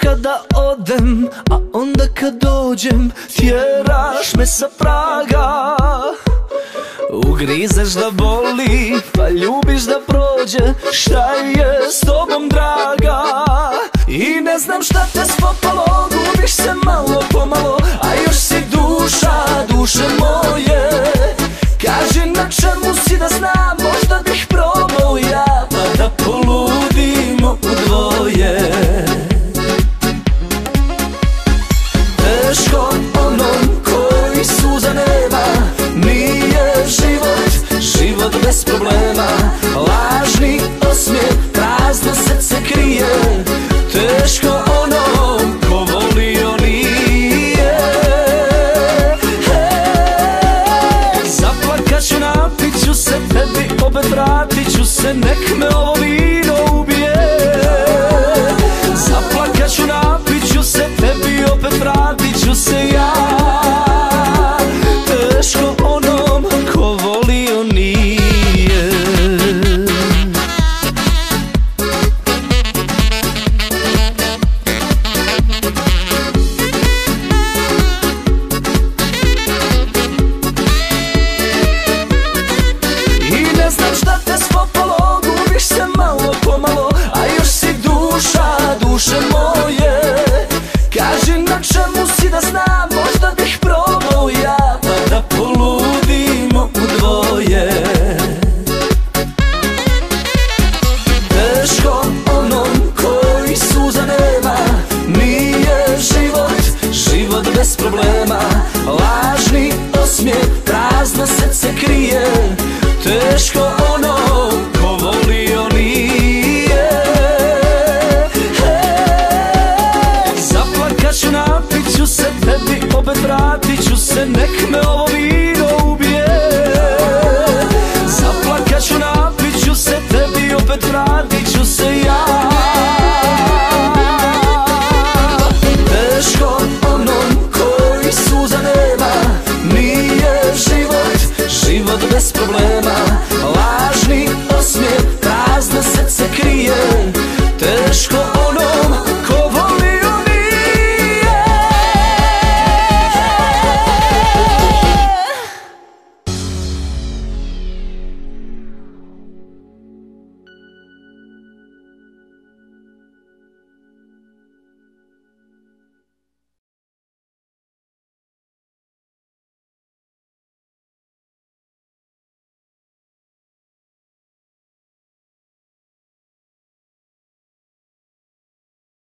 kada odem, a onda kad dođem Tjeraš me sa praga. Ugrizeš da boli, pa ljubiš da prođe Šta je s tobom draga? I ne znam šta te spopalo, gubiš se malo pomalo bez problema. Lažni osmijeh, prazno srce krije. Teško onom ko volio nije Zaplakat ću, napit ću se tebi, opet vratit ću se Nek me ovo vino da poludimo u dvoje. Teško onom koji suza nema Nije život, život bez problema. Lažni osmijeh, prazno srce krije. Teško onom ko volio nije. Zaplakat ću, napit ću se tebi, opet vratit ću se Nek me